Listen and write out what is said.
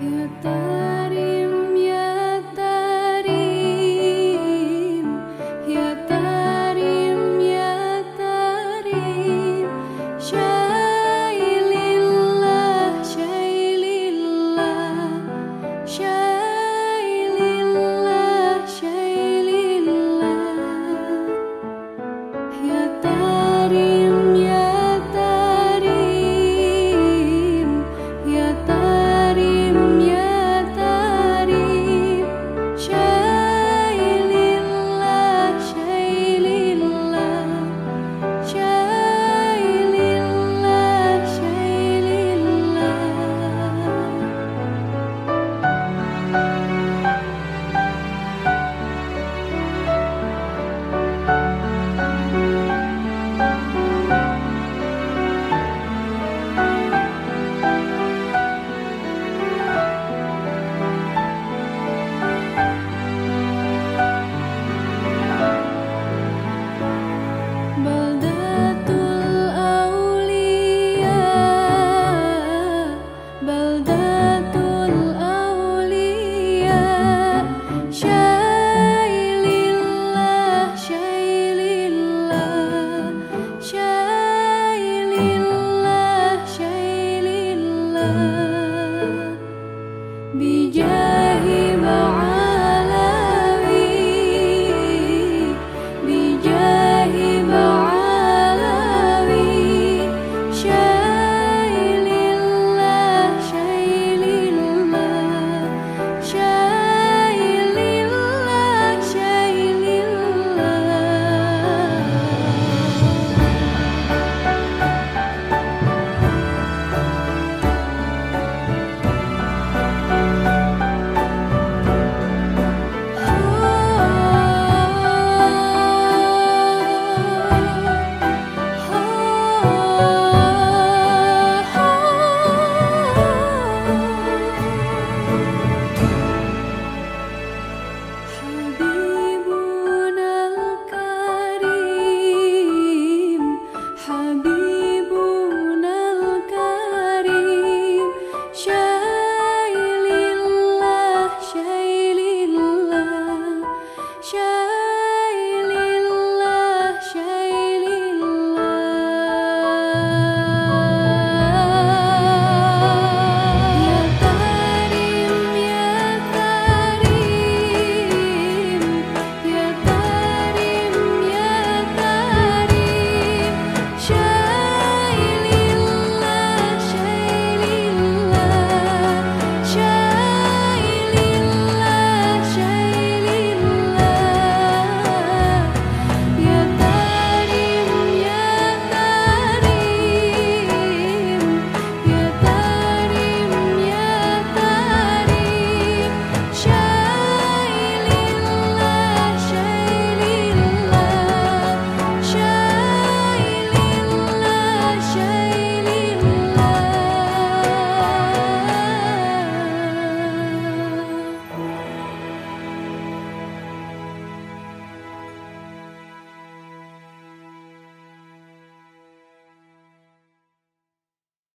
your tired. future.